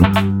thank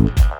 you